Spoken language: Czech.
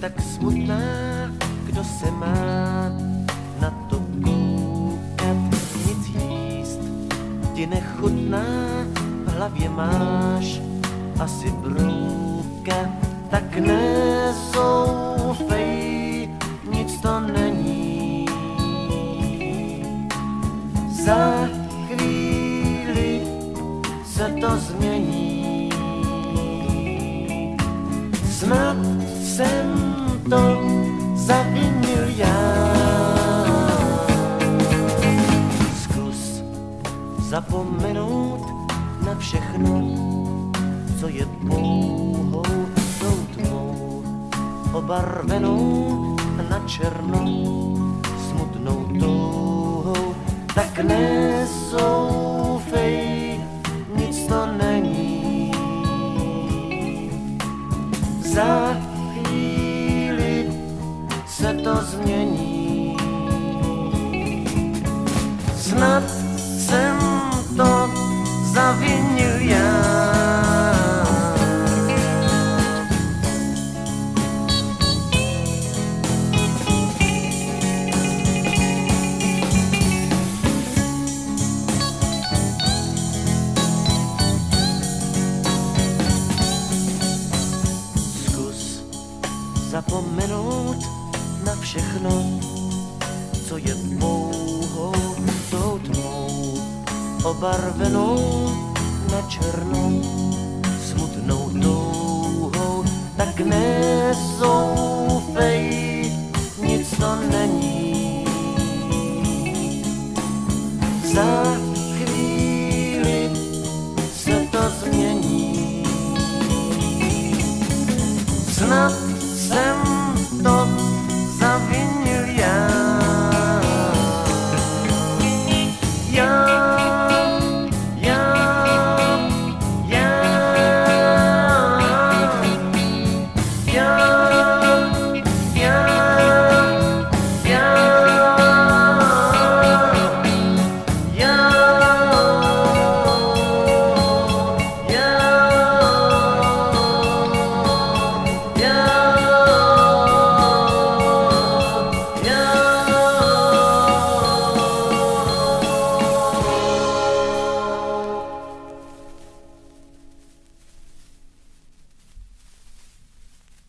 tak smutná, kdo se má na to koukat, nic jíst ti nechutná, v hlavě máš asi brouka, tak nezoufej, nic to není. Za chvíli se to změní. Jsem to zavinil já. Zkus zapomenout na všechno, co je pouhou tou tmou, obarvenou na černo, smutnou touhou, tak nezoufej, nic to není. Za se to změní. Snad jsem to zavinil já. Zapomenout na všechno, co je pouhou tou tmou, obarvenou na černo, smutnou touhou, tak nezoufej, nic to není. Za chvíli se to změní. Snad jsem